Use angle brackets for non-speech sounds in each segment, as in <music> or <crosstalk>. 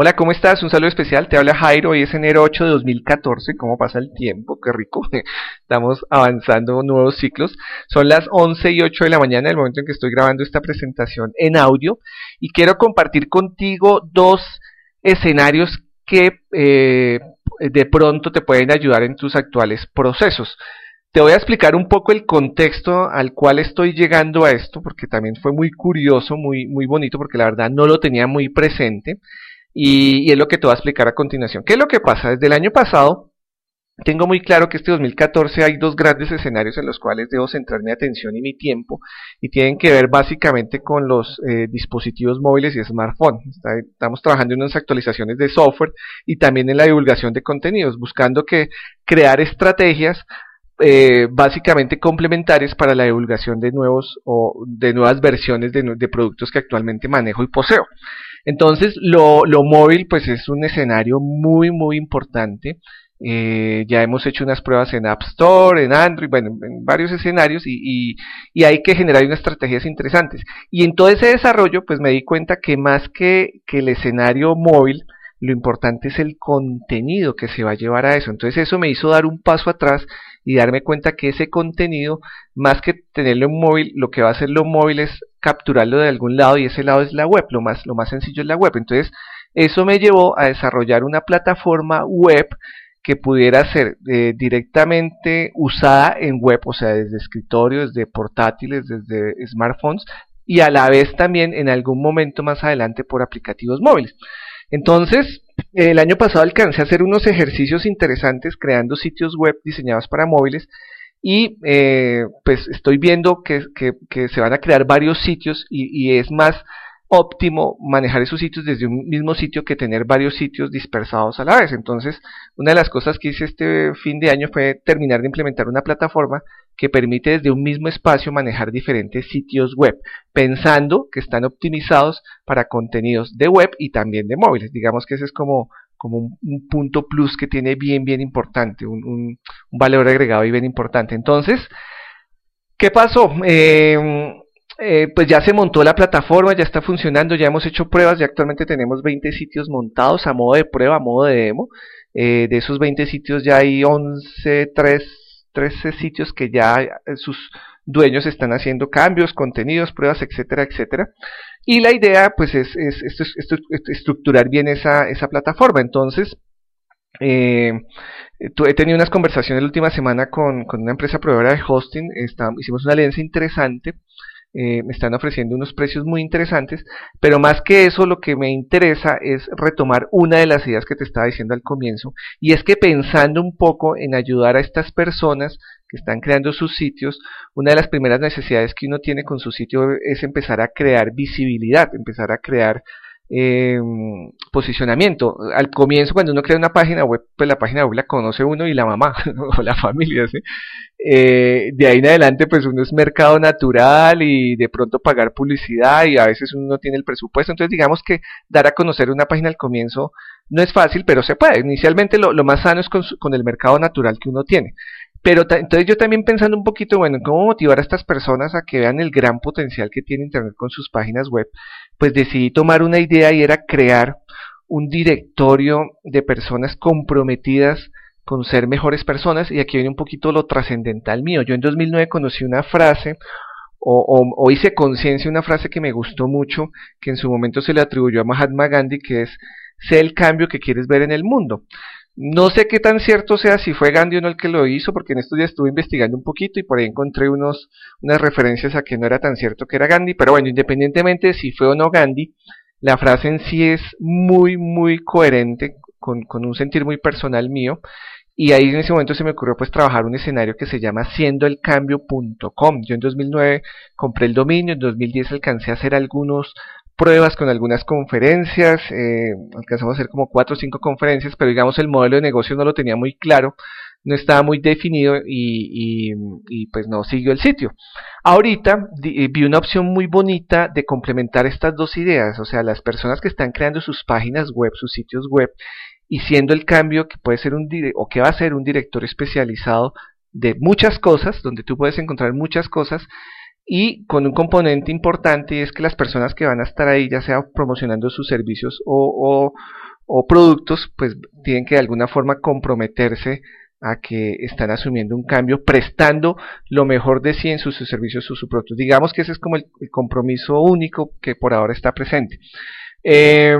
Hola, ¿cómo estás? Un saludo especial, te habla Jairo, hoy es enero 8 de 2014, ¿cómo pasa el tiempo? Qué rico, <laughs> estamos avanzando nuevos ciclos. Son las 11 y 8 de la mañana, el momento en que estoy grabando esta presentación en audio, y quiero compartir contigo dos escenarios que eh, de pronto te pueden ayudar en tus actuales procesos. Te voy a explicar un poco el contexto al cual estoy llegando a esto, porque también fue muy curioso, muy, muy bonito, porque la verdad no lo tenía muy presente, y, es lo que te voy a explicar a continuación. ¿Qué es lo que pasa? Desde el año pasado, tengo muy claro que este 2014 hay dos grandes escenarios en los cuales debo centrar mi atención y mi tiempo, y tienen que ver básicamente con los eh, dispositivos móviles y smartphones. Estamos trabajando en unas actualizaciones de software y también en la divulgación de contenidos, buscando que crear estrategias eh, básicamente complementarias para la divulgación de nuevos o de nuevas versiones de, productos que actualmente manejo y poseo. Entonces, lo, móvil pues es un escenario muy muy importante. Eh, ya hemos hecho unas pruebas en App Store, en Android, bueno, en varios escenarios y, y, hay que generar unas estrategias interesantes. Y en todo ese desarrollo, pues me di cuenta que más que, que el escenario móvil, lo importante es el contenido que se va a llevar a eso. Entonces eso me hizo dar un paso atrás y darme cuenta que ese contenido, más que tenerlo en móvil, lo que va a hacer lo móvil es capturarlo de algún lado y ese lado es la web, lo más, lo más sencillo es la web. Entonces eso me llevó a desarrollar una plataforma web que pudiera ser eh, directamente usada en web, o sea, desde escritorios, desde portátiles, desde smartphones y a la vez también en algún momento más adelante por aplicativos móviles. Entonces, el año pasado alcancé a hacer unos ejercicios interesantes creando sitios web diseñados para móviles y eh, pues estoy viendo que, se van a crear varios sitios y, y, es más óptimo manejar esos sitios desde un mismo sitio que tener varios sitios dispersados a la vez. Entonces, una de las cosas que hice este fin de año fue terminar de implementar una plataforma que permite desde un mismo espacio manejar diferentes sitios web, pensando que están optimizados para contenidos de web y también de móviles. Digamos que ese es como, como un, punto plus que tiene bien, bien importante, un, un, valor agregado y bien importante. Entonces, ¿qué pasó? Eh, eh, pues ya se montó la plataforma, ya está funcionando, ya hemos hecho pruebas, ya actualmente tenemos 20 sitios montados a modo de prueba, a modo de demo. Eh, de esos 20 sitios ya hay 11, 3, 13 sitios que ya eh, sus dueños están haciendo cambios, contenidos, pruebas, etcétera, etcétera. Y la idea pues es, es, estructurar bien esa, esa plataforma. Entonces, eh, he tenido unas conversaciones la última semana con, con una empresa proveedora de hosting, hicimos una alianza interesante eh, me están ofreciendo unos precios muy interesantes, pero más que eso lo que me interesa es retomar una de las ideas que te estaba diciendo al comienzo, y es que pensando un poco en ayudar a estas personas que están creando sus sitios, una de las primeras necesidades que uno tiene con su sitio es empezar a crear visibilidad, empezar a crear eh, posicionamiento. Al comienzo, cuando uno crea una página web, pues la página web la conoce uno y la mamá <laughs> o la familia. ¿sí? Eh, de ahí en adelante, pues uno es mercado natural y de pronto pagar publicidad y a veces uno no tiene el presupuesto. Entonces, digamos que dar a conocer una página al comienzo no es fácil, pero se puede. Inicialmente lo, más sano es con el mercado natural que uno tiene. Pero entonces yo también pensando un poquito, bueno, cómo motivar a estas personas a que vean el gran potencial que tiene Internet con sus páginas web, pues decidí tomar una idea y era crear un directorio de personas comprometidas con ser mejores personas y aquí viene un poquito lo trascendental mío. Yo en 2009 conocí una frase o, o hice conciencia una frase que me gustó mucho, que en su momento se le atribuyó a Mahatma Gandhi, que es, sé el cambio que quieres ver en el mundo. No sé qué tan cierto sea si fue Gandhi o no el que lo hizo, porque en estos días estuve investigando un poquito y por ahí encontré unos, unas referencias a que no era tan cierto que era Gandhi, pero bueno, independientemente de si fue o no Gandhi, la frase en sí es muy, muy coherente, con, con un sentir muy personal mío, y ahí en ese momento se me ocurrió pues trabajar un escenario que se llama siendoelcambio.com. Yo en 2009 compré el dominio, en 2010 alcancé a hacer algunos pruebas con algunas conferencias, eh, alcanzamos a hacer como cuatro o cinco conferencias, pero digamos el modelo de negocio no lo tenía muy claro, no estaba muy definido y, y, pues no siguió el sitio. Ahorita eh, vi una opción muy bonita de complementar estas dos ideas, o sea, las personas que están creando sus páginas web, sus sitios web, y siendo el cambio que puede ser un o que va a ser un director especializado de muchas cosas, donde tú puedes encontrar muchas cosas, y con un componente importante y es que las personas que van a estar ahí, ya sea promocionando sus servicios o, o productos, pues tienen que de alguna forma comprometerse a que están asumiendo un cambio, prestando lo mejor de sí en sus, servicios o sus productos. Digamos que ese es como el, compromiso único que por ahora está presente. Eh,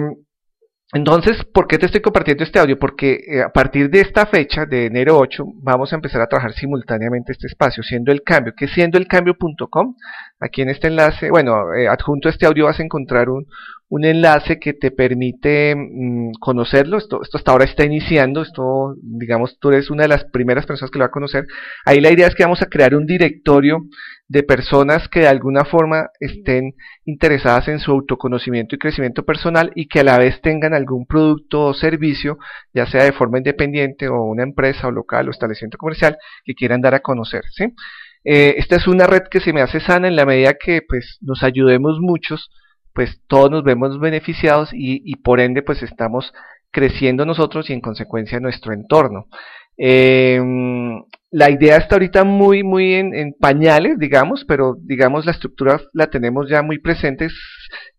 entonces, ¿por qué te estoy compartiendo este audio? Porque eh, a partir de esta fecha, de enero 8, vamos a empezar a trabajar simultáneamente este espacio, siendo el cambio, que siendo el cambio.com, aquí en este enlace, bueno, eh, adjunto a este audio vas a encontrar un, un enlace que te permite mm, conocerlo. Esto, esto hasta ahora está iniciando. Esto, digamos, tú eres una de las primeras personas que lo va a conocer. Ahí la idea es que vamos a crear un directorio de personas que de alguna forma estén interesadas en su autoconocimiento y crecimiento personal y que a la vez tengan algún producto o servicio, ya sea de forma independiente o una empresa o local o establecimiento comercial que quieran dar a conocer. ¿sí? Eh, esta es una red que se me hace sana en la medida que pues, nos ayudemos muchos pues todos nos vemos beneficiados y, por ende pues estamos creciendo nosotros y en consecuencia nuestro entorno. Em, la idea está ahorita muy, muy en, pañales, digamos, pero digamos la estructura la tenemos ya muy presente,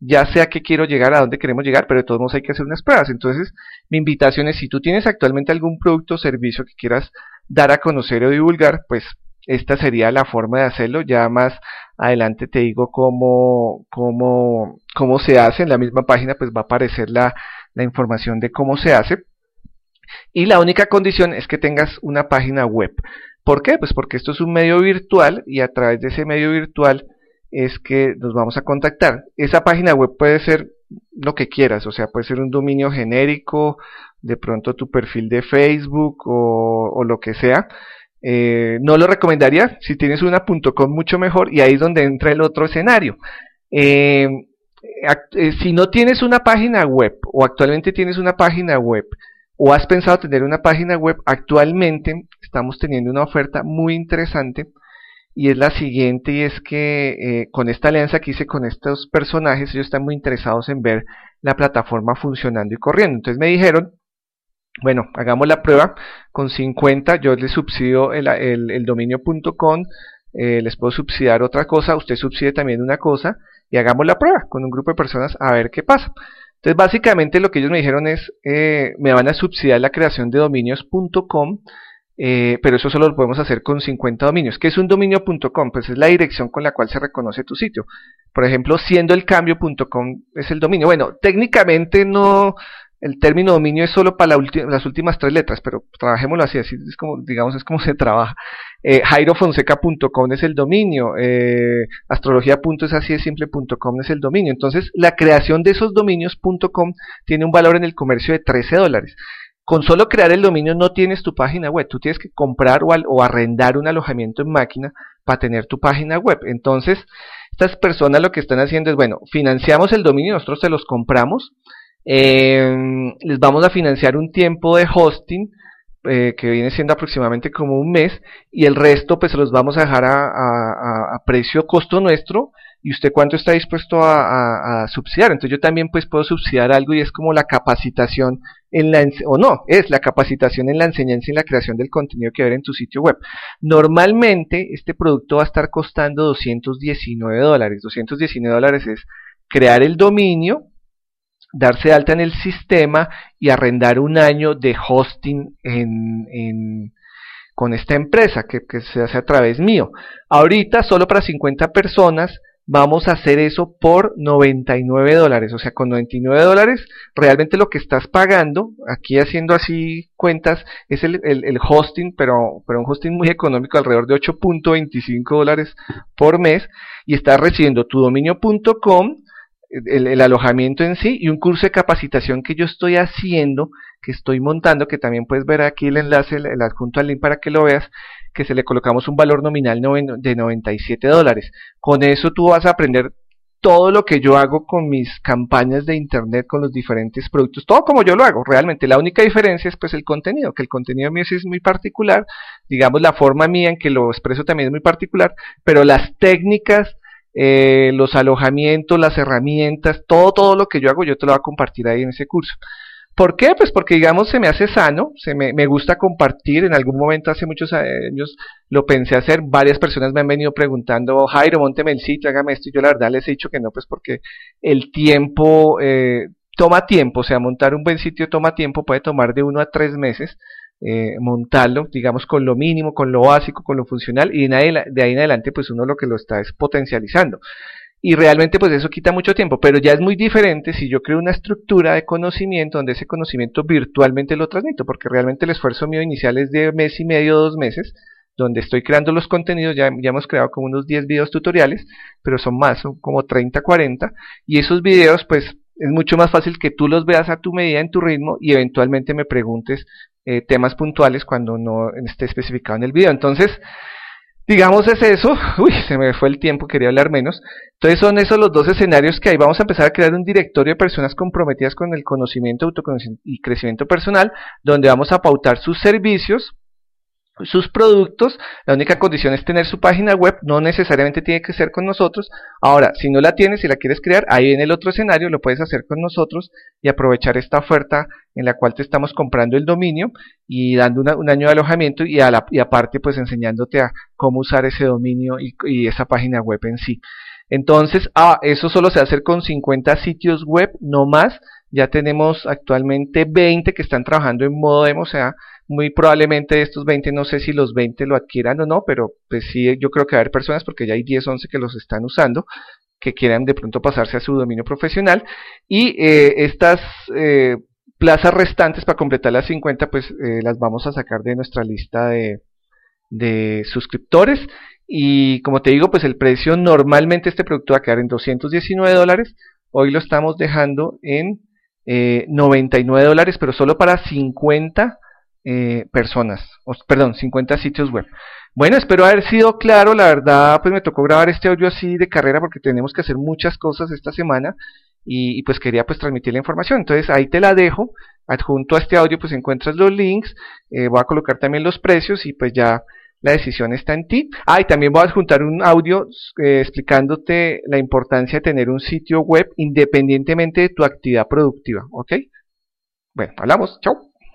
ya sea que quiero llegar, a dónde queremos llegar, pero de todos modos hay que hacer unas pruebas. Entonces, mi invitación es, si tú tienes actualmente algún producto o servicio que quieras dar a conocer o divulgar, pues esta sería la forma de hacerlo. Ya más adelante te digo cómo, cómo, cómo se hace. En la misma página pues va a aparecer la, la información de cómo se hace. Y la única condición es que tengas una página web. ¿Por qué? Pues porque esto es un medio virtual y a través de ese medio virtual es que nos vamos a contactar. Esa página web puede ser lo que quieras, o sea, puede ser un dominio genérico, de pronto tu perfil de Facebook o, o lo que sea, eh, no lo recomendaría, si tienes una .com mucho mejor y ahí es donde entra el otro escenario. Eh, eh, si no tienes una página web o actualmente tienes una página web o has pensado tener una página web, actualmente estamos teniendo una oferta muy interesante y es la siguiente y es que con esta alianza que hice con estos personajes ellos están muy interesados en ver la plataforma funcionando y corriendo. Entonces me dijeron bueno, hagamos la prueba con 50, yo les subsidio el, el, dominio.com, eh, les puedo subsidiar otra cosa, usted subside también una cosa y hagamos la prueba con un grupo de personas a ver qué pasa. Entonces básicamente lo que ellos me dijeron es, eh, me van a subsidiar la creación de dominios.com, eh, pero eso solo lo podemos hacer con 50 dominios. ¿Qué es un dominio.com? Pues es la dirección con la cual se reconoce tu sitio. Por ejemplo, siendo el cambio.com es el dominio. Bueno, técnicamente no, el término dominio es solo para las últimas tres letras, pero trabajémoslo así, así es como, digamos, es como se trabaja. Eh, jairofonseca.com es el dominio, eh, astrología.esasiesimple.com es el dominio. Entonces, la creación de esos dominios.com tiene un valor en el comercio de 13 dólares. Con solo crear el dominio no tienes tu página web, tú tienes que comprar o, o arrendar un alojamiento en máquina para tener tu página web. Entonces, estas personas lo que están haciendo es, bueno, financiamos el dominio, nosotros te los compramos, eh, les vamos a financiar un tiempo de hosting eh, que viene siendo aproximadamente como un mes y el resto pues se los vamos a dejar a, precio costo nuestro y usted cuánto está dispuesto a, subsidiar. Entonces yo también pues puedo subsidiar algo y es como la capacitación en la o no, es la capacitación en la enseñanza y la creación del contenido que ver en tu sitio web. Normalmente este producto va a estar costando 219 dólares. 219 dólares es crear el dominio, darse alta en el sistema y arrendar un año de hosting en, con esta empresa que, se hace a través mío. Ahorita solo para 50 personas vamos a hacer eso por 99 dólares. O sea, con 99 dólares realmente lo que estás pagando, aquí haciendo así cuentas, es el, el, hosting, pero, pero un hosting muy económico, alrededor de 8.25 dólares por mes, y estás recibiendo tu dominio.com, el, alojamiento en sí y un curso de capacitación que yo estoy haciendo, que estoy montando, que también puedes ver aquí el enlace, el, adjunto al link para que lo veas, que se le colocamos un valor nominal de 97 dólares. Con eso tú vas a aprender todo lo que yo hago con mis campañas de internet, con los diferentes productos, todo como yo lo hago, realmente. La única diferencia es pues el contenido, que el contenido mío sí es muy particular, digamos la forma mía en que lo expreso también es muy particular, pero las técnicas eh, los alojamientos, las herramientas, todo, todo lo que yo hago, yo te lo voy a compartir ahí en ese curso. ¿Por qué? Pues porque digamos se me hace sano, se me, me, gusta compartir, en algún momento hace muchos años lo pensé hacer, varias personas me han venido preguntando, Jairo, monteme el sitio, hágame esto, y yo la verdad les he dicho que no, pues porque el tiempo, eh, toma tiempo, o sea, montar un buen sitio toma tiempo, puede tomar de uno a tres meses, eh, montarlo, digamos, con lo mínimo, con lo básico, con lo funcional, y de ahí en adelante, pues uno lo que lo está es potencializando. Y realmente, pues eso quita mucho tiempo, pero ya es muy diferente si yo creo una estructura de conocimiento donde ese conocimiento virtualmente lo transmito, porque realmente el esfuerzo mío inicial es de mes y medio, dos meses, donde estoy creando los contenidos, ya, ya hemos creado como unos 10 videos tutoriales, pero son más, son como 30, 40, y esos videos, pues es mucho más fácil que tú los veas a tu medida, en tu ritmo, y eventualmente me preguntes eh, temas puntuales cuando no esté especificado en el video. Entonces, digamos es eso. <laughs> Uy, se me fue el tiempo, quería hablar menos. Entonces son esos los dos escenarios que hay. Vamos a empezar a crear un directorio de personas comprometidas con el conocimiento, autoconocimiento y crecimiento personal, donde vamos a pautar sus servicios, sus productos, la única condición es tener su página web, no necesariamente tiene que ser con nosotros. Ahora, si no la tienes y la quieres crear, ahí en el otro escenario lo puedes hacer con nosotros y aprovechar esta oferta en la cual te estamos comprando el dominio y dando un año de alojamiento y, a aparte pues enseñándote a cómo usar ese dominio y, esa página web en sí. Entonces, ah, eso solo se hace con 50 sitios web, no más. Ya tenemos actualmente 20 que están trabajando en modo demo, o sea, muy probablemente estos 20, no sé si los 20 lo adquieran o no, pero pues sí, yo creo que va a haber personas, porque ya hay 10, 11 que los están usando, que quieran de pronto pasarse a su dominio profesional. Y eh, estas eh, plazas restantes para completar las 50, pues eh, las vamos a sacar de nuestra lista de, de suscriptores. Y como te digo, pues el precio normalmente este producto va a quedar en 219 dólares. Hoy lo estamos dejando en 99 dólares, pero solo para 50 eh, personas, perdón, 50 sitios web. Bueno, espero haber sido claro, la verdad pues me tocó grabar este audio así de carrera porque tenemos que hacer muchas cosas esta semana y, pues quería pues transmitir la información, entonces ahí te la dejo, adjunto a este audio pues encuentras los links, eh, voy a colocar también los precios y pues ya la decisión está en ti. Ah, y también voy a adjuntar un audio eh, explicándote la importancia de tener un sitio web independientemente de tu actividad productiva, ¿ok? Bueno, hablamos, chao.